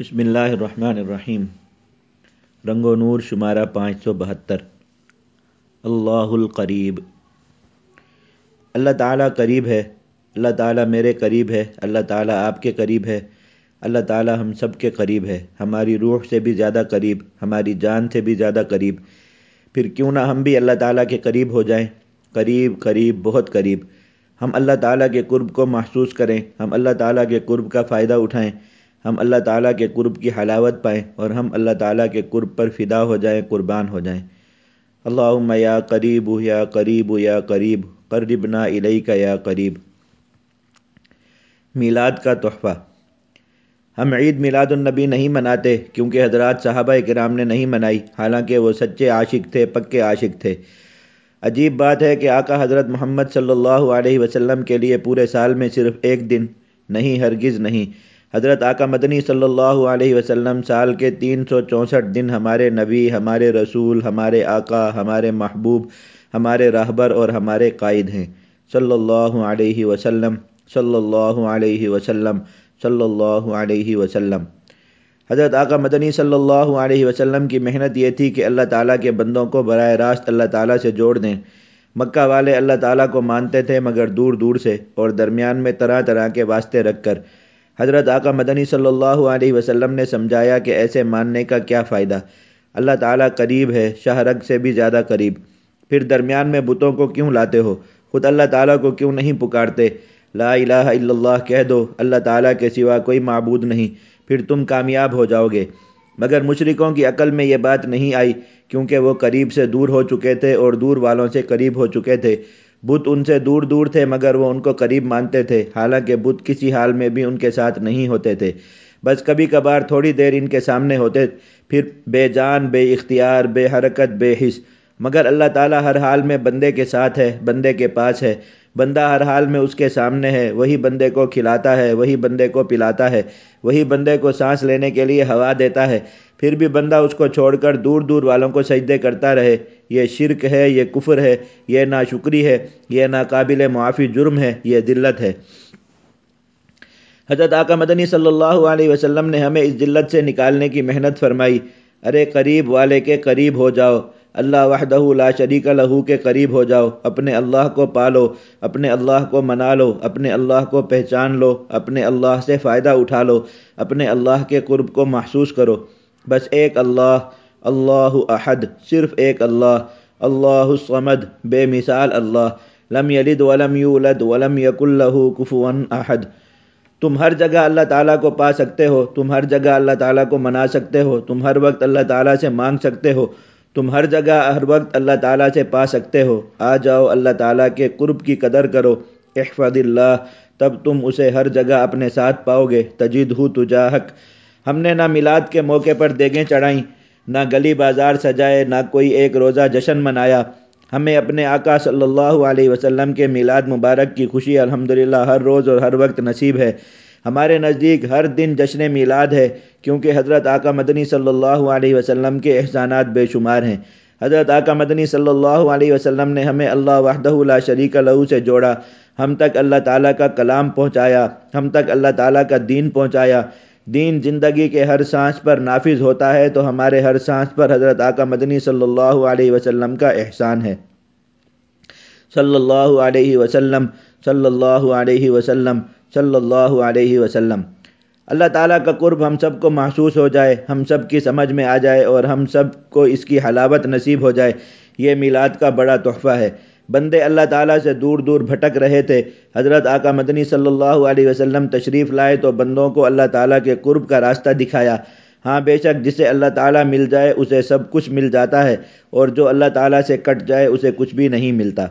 بسم اللہ الرحمن الرحیم۔ رنگ و نور شمارہ پانچ سو بہتر۔ اللہ القریب۔ اللہ تعالیٰ قریب ہے۔ اللہ تعالیٰ میرے قریب ہے۔ اللہ تعالیٰ آپ کے قریب ہے۔ اللہ تعالیٰ ہم سب کے قریب ہے۔ ہماری روح سے بھی زیادہ قریب، ہماری جان سے بھی زیادہ قریب۔ پھر کیوں نہ ہم بھی اللہ تعالیٰ کے قریب ہو جائیں۔ قریب قریب، بہت قریب۔ ہم اللہ تعالیٰ کے قرب کو محسوس کریں۔ ہم اللہ تعالیٰ کے قرب کا فائدہ اٹھائیں۔ ہم اللہ تعالیٰ کے قرب کی حلاوت پائیں اور ہم اللہ تعالیٰ کے قرب پر فدا ہو جائیں، قربان ہو جائیں۔ اللہ یا قریب یا قریب یا قریب، قربنا علیہ کا یا قریب۔ میلاد کا تحفہ۔ ہم عید میلاد النبی نہیں مناتے کیونکہ حضرات صحابہ کرام نے نہیں منائی، حالانکہ وہ سچے عاشق تھے، پکے عاشق تھے۔ عجیب بات ہے کہ آقا حضرت محمد صلی اللہ علیہ وسلم کے لیے پورے سال میں صرف ایک دن، نہیں، ہرگز نہیں۔ حضرت آقا مدنی صلی اللہ علیہ وسلم سال کے تین سو چونسٹھ دن ہمارے نبی، ہمارے رسول، ہمارے آقا، ہمارے محبوب، ہمارے رہبر اور ہمارے قائد ہیں۔ صلی اللہ علیہ وسلم، صلی اللہ علیہ وسلم، صلی اللہ علیہ وسلم۔ حضرت آقا مدنی صلی اللہ علیہ وسلم کی محنت یہ تھی کہ اللہ تعالیٰ کے بندوں کو براہ راست اللہ تعالیٰ سے جوڑ دیں۔ مکہ والے اللہ تعالیٰ کو مانتے تھے مگر دور دور سے اور درمیان میں طرح طرح کے واسطے رکھ کر۔ حضرت آقا مدنی صلی اللہ علیہ وسلم نے سمجھایا کہ ایسے ماننے کا کیا فائدہ؟ اللہ تعالیٰ قریب ہے، شاہ رگ سے بھی زیادہ قریب۔ پھر درمیان میں بتوں کو کیوں لاتے ہو؟ خود اللہ تعالیٰ کو کیوں نہیں پکارتے؟ لا الہ الا اللہ، کہہ دو، اللہ تعالیٰ کے سوا کوئی معبود نہیں۔ پھر تم کامیاب ہو جاؤ گے۔ مگر مشرکوں کی عقل میں یہ بات نہیں آئی، کیونکہ وہ قریب سے دور ہو چکے تھے اور دور والوں سے قریب ہو چکے تھے۔ بت ان سے دور دور تھے مگر وہ ان کو قریب مانتے تھے، حالانکہ بت کسی حال میں بھی ان کے ساتھ نہیں ہوتے تھے۔ بس کبھی کبھار تھوڑی دیر ان کے سامنے ہوتے، پھر بے جان، بے اختیار، بے حرکت، بے حص مگر اللہ تعالیٰ ہر حال میں بندے کے ساتھ ہے، بندے کے پاس ہے۔ بندہ ہر حال میں اس کے سامنے ہے، وہی بندے کو کھلاتا ہے، وہی بندے کو پلاتا ہے، وہی بندے کو سانس لینے کے لیے ہوا دیتا ہے۔ پھر بھی بندہ اس کو چھوڑ کر دور دور والوں کو سجدے کرتا رہے۔ یہ شرک ہے، یہ کفر ہے، یہ ناشکری ہے، یہ ناقابل معافی جرم ہے، یہ دلت ہے۔ حضرت آقا مدنی صلی اللہ علیہ وسلم نے ہمیں اس دلت سے نکالنے کی محنت فرمائی۔ ارے قریب والے کے قریب ہو جاؤ۔ اللہ وحدہ لا شریک لہو کے قریب ہو جاؤ۔ اپنے اللہ کو پالو، اپنے اللہ کو منا لو، اپنے اللہ کو پہچان لو، اپنے اللہ سے فائدہ اٹھا لو، اپنے اللہ کے قرب کو محسوس کرو۔ بس ایک اللہ اللہ احد، صرف ایک اللہ اللہ الصمد، بے مثال اللہ، لم یلد ولم یولد ولم یق اللہ کفوا احد۔ تم ہر جگہ اللہ تعالیٰ کو پا سکتے ہو، تم ہر جگہ اللہ تعالیٰ کو منا سکتے ہو، تم ہر وقت اللہ تعالیٰ سے مانگ سکتے ہو، تم ہر جگہ ہر وقت اللہ تعالیٰ سے پا سکتے ہو۔ آ جاؤ اللہ تعالیٰ کے قرب کی قدر کرو، احفظ اللہ، تب تم اسے ہر جگہ اپنے ساتھ پاؤ گے۔ تجید ہو تجاہک۔ ہم نے نہ میلاد کے موقع پر دیگیں چڑھائیں، نہ گلی بازار سجائے، نہ کوئی ایک روزہ جشن منایا۔ ہمیں اپنے آقا صلی اللہ علیہ وسلم کے میلاد مبارک کی خوشی الحمدللہ ہر روز اور ہر وقت نصیب ہے۔ ہمارے نزدیک ہر دن جشن میلاد ہے، کیونکہ حضرت آقا مدنی صلی اللہ علیہ وسلم کے احسانات بے شمار ہیں۔ حضرت آقا مدنی صلی اللہ علیہ وسلم نے ہمیں اللہ وحدہ لا شریک لہو سے جوڑا۔ ہم تک اللہ تعالیٰ کا کلام پہنچایا، ہم تک اللہ تعالیٰ کا دین پہنچایا۔ دین زندگی کے ہر سانس پر نافذ ہوتا ہے تو ہمارے ہر سانس پر حضرت آقا مدنی صلی اللہ علیہ وسلم کا احسان ہے۔ صلی اللہ علیہ وسلم، صلی اللہ علیہ وسلم، صلی اللہ علیہ وسلم۔ اللہ تعالیٰ کا قرب ہم سب کو محسوس ہو جائے، ہم سب کی سمجھ میں آ جائے اور ہم سب کو اس کی حلاوت نصیب ہو جائے۔ یہ میلاد کا بڑا تحفہ ہے۔ بندے اللہ تعالیٰ سے دور دور بھٹک رہے تھے۔ حضرت آقا مدنی صلی اللہ علیہ وسلم تشریف لائے تو بندوں کو اللہ تعالیٰ کے قرب کا راستہ دکھایا۔ ہاں بے شک جسے اللہ تعالیٰ مل جائے اسے سب کچھ مل جاتا ہے، اور جو اللہ تعالیٰ سے کٹ جائے اسے کچھ بھی نہیں ملتا۔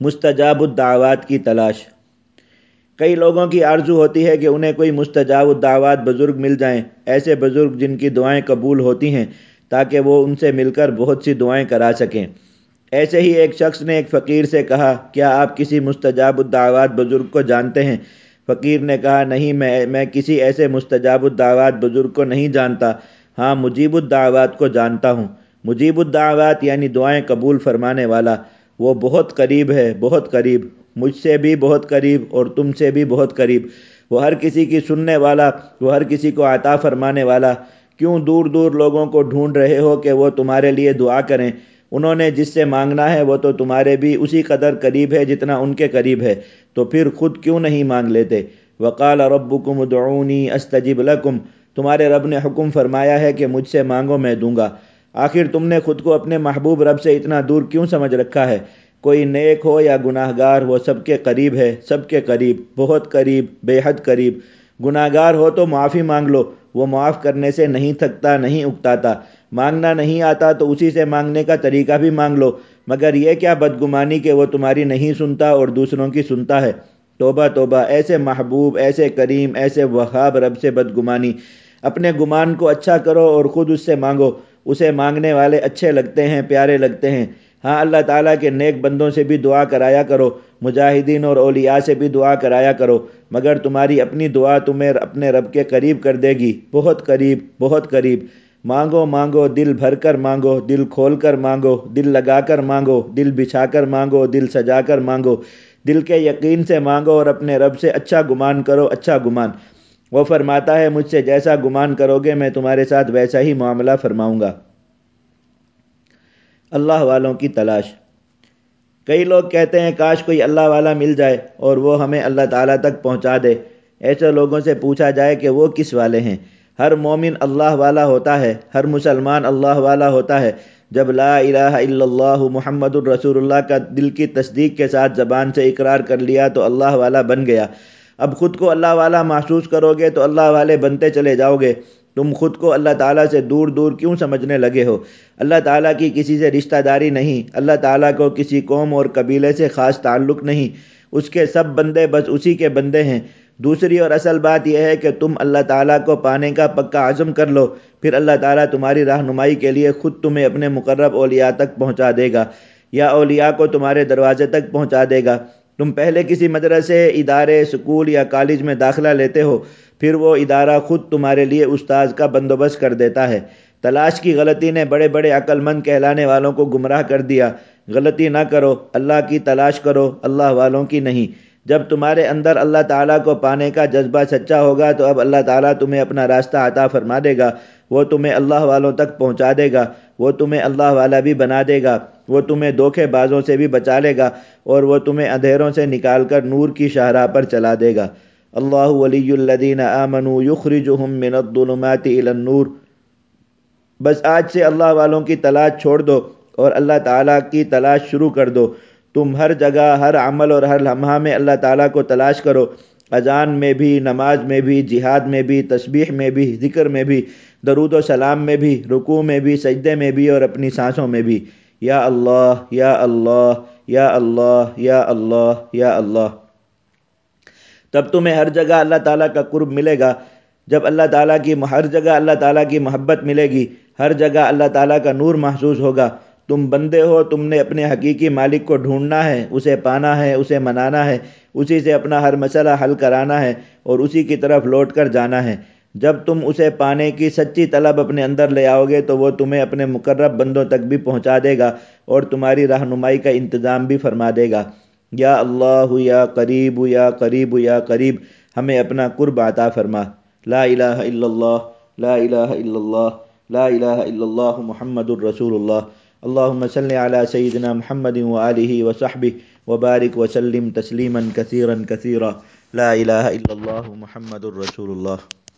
مستجاب الدعوات کی تلاش۔ کئی لوگوں کی آرزو ہوتی ہے کہ انہیں کوئی مستجاب الدعوات بزرگ مل جائیں، ایسے بزرگ جن کی دعائیں قبول ہوتی ہیں۔ تاکہ وہ ان سے مل کر بہت سی دعائیں کرا سکیں۔ ایسے ہی ایک شخص نے ایک فقیر سے کہا، کیا آپ کسی مستجاب الدعوات بزرگ کو جانتے ہیں؟ فقیر نے کہا، نہیں، میں میں کسی ایسے مستجاب الدعوات بزرگ کو نہیں جانتا۔ ہاں مجیب الدعوات کو جانتا ہوں۔ مجیب الدعوات یعنی دعائیں قبول فرمانے والا۔ وہ بہت قریب ہے، بہت قریب۔ مجھ سے بھی بہت قریب اور تم سے بھی بہت قریب۔ وہ ہر کسی کی سننے والا، وہ ہر کسی کو عطا فرمانے والا۔ کیوں دور دور لوگوں کو ڈھونڈ رہے ہو کہ وہ تمہارے لیے دعا کریں؟ انہوں نے جس سے مانگنا ہے وہ تو تمہارے بھی اسی قدر قریب ہے جتنا ان کے قریب ہے۔ تو پھر خود کیوں نہیں مانگ لیتے؟ وقال ربکم ادعونی استجب لکم۔ تمہارے رب نے حکم فرمایا ہے کہ مجھ سے مانگو، میں دوں گا۔ آخر تم نے خود کو اپنے محبوب رب سے اتنا دور کیوں سمجھ رکھا ہے؟ کوئی نیک ہو یا گناہ گار وہ سب کے قریب ہے، سب کے قریب، بہت قریب، بے حد قریب۔ گناہ گار ہو تو معافی مانگ لو۔ وہ معاف کرنے سے نہیں تھکتا، نہیں اکتاتا۔ مانگنا نہیں آتا تو اسی سے مانگنے کا طریقہ بھی مانگ لو۔ مگر یہ کیا بدگمانی کہ وہ تمہاری نہیں سنتا اور دوسروں کی سنتا ہے۔ توبہ توبہ۔ ایسے محبوب، ایسے کریم، ایسے وہاب رب سے بدگمانی۔ اپنے گمان کو اچھا کرو اور خود اس سے مانگو۔ اسے مانگنے والے اچھے لگتے ہیں، پیارے لگتے ہیں۔ ہاں اللہ تعالیٰ کے نیک بندوں سے بھی دعا کرایا کرو، مجاہدین اور اولیاء سے بھی دعا کرایا کرو، مگر تمہاری اپنی دعا تمہیں اپنے رب کے قریب کر دے گی۔ بہت قریب بہت قریب۔ مانگو مانگو، دل بھر کر مانگو، دل کھول کر مانگو، دل لگا کر مانگو، دل بچھا کر مانگو، دل سجا کر مانگو۔ دل کے یقین سے مانگو اور اپنے رب سے اچھا گمان کرو اچھا گمان۔ وہ فرماتا ہے، مجھ سے جیسا گمان کرو گے، میں تمہارے ساتھ ویسا ہی معاملہ فرماؤں گا۔ اللہ والوں کی تلاش۔ کئی لوگ کہتے ہیں، کاش کوئی اللہ والا مل جائے اور وہ ہمیں اللہ تعالیٰ تک پہنچا دے۔ ایسے لوگوں سے پوچھا جائے کہ وہ کس والے ہیں۔ ہر مومن اللہ والا ہوتا ہے، ہر مسلمان اللہ والا ہوتا ہے۔ جب لا الہ الا اللہ محمد الرسول اللہ کا دل کی تصدیق کے ساتھ زبان سے اقرار کر لیا تو اللہ والا بن گیا۔ اب خود کو اللہ والا محسوس کرو گے تو اللہ والے بنتے چلے جاؤ گے۔ تم خود کو اللہ تعالیٰ سے دور دور کیوں سمجھنے لگے ہو؟ اللہ تعالیٰ کی کسی سے رشتہ داری نہیں، اللہ تعالیٰ کو کسی قوم اور قبیلے سے خاص تعلق نہیں۔ اس کے سب بندے بس اسی کے بندے ہیں۔ دوسری اور اصل بات یہ ہے کہ تم اللہ تعالیٰ کو پانے کا پکا عزم کر لو، پھر اللہ تعالیٰ تمہاری رہنمائی کے لیے خود تمہیں اپنے مقرب اولیاء تک پہنچا دے گا، یا اولیاء کو تمہارے دروازے تک پہنچا دے گا۔ تم پہلے کسی مدرسے، ادارے، سکول یا کالج میں داخلہ لیتے ہو، پھر وہ ادارہ خود تمہارے لیے استاذ کا بندوبست کر دیتا ہے۔ تلاش کی غلطی نے بڑے بڑے عقل مند کہلانے والوں کو گمراہ کر دیا۔ غلطی نہ کرو، اللہ کی تلاش کرو، اللہ والوں کی نہیں۔ جب تمہارے اندر اللہ تعالیٰ کو پانے کا جذبہ سچا ہوگا تو اب اللہ تعالیٰ تمہیں اپنا راستہ عطا فرما دے گا۔ وہ تمہیں اللہ والوں تک پہنچا دے گا۔ وہ تمہیں اللہ والا بھی بنا دے گا۔ وہ تمہیں دھوکے بازوں سے بھی بچا لے گا اور وہ تمہیں اندھیروں سے نکال کر نور کی شاہراہ پر چلا دے گا۔ اللہ ولی الذین آمنوا یخرجہم من الظلمات الى النور۔ بس آج سے اللہ والوں کی تلاش چھوڑ دو اور اللہ تعالیٰ کی تلاش شروع کر دو۔ تم ہر جگہ، ہر عمل اور ہر لمحہ میں اللہ تعالیٰ کو تلاش کرو۔ اذان میں بھی، نماز میں بھی، جہاد میں بھی، تسبیح میں بھی، ذکر میں بھی، درود و سلام میں بھی، رکوع میں بھی، سجدے میں بھی اور اپنی سانسوں میں بھی۔ یا اللہ یا اللہ یا اللہ یا اللہ یا اللہ۔ تب تمہیں ہر جگہ اللہ تعالیٰ کا قرب ملے گا۔ جب اللہ تعالیٰ کی ہر جگہ اللہ تعالیٰ کی محبت ملے گی، ہر جگہ اللہ تعالیٰ کا نور محسوس ہوگا۔ تم بندے ہو، تم نے اپنے حقیقی مالک کو ڈھونڈنا ہے، اسے پانا ہے، اسے منانا ہے، اسی سے اپنا ہر مسئلہ حل کرانا ہے اور اسی کی طرف لوٹ کر جانا ہے۔ جب تم اسے پانے کی سچی طلب اپنے اندر لے آؤ گے تو وہ تمہیں اپنے مقرب بندوں تک بھی پہنچا دے گا اور تمہاری رہنمائی کا انتظام بھی فرما دے گا۔ یا اللہ، یا قریب یا قریب یا قریب، ہمیں اپنا قرب عطا فرما۔ لا الہ الا اللہ، لا الہ الا اللہ، لا الہ الا اللہ محمد الرسول اللہ۔ اللهم صل على سيدنا محمد وآله وصحبه وبارك وسلم تسليما كثيرا كثيرا لا إله إلا الله محمد رسول الله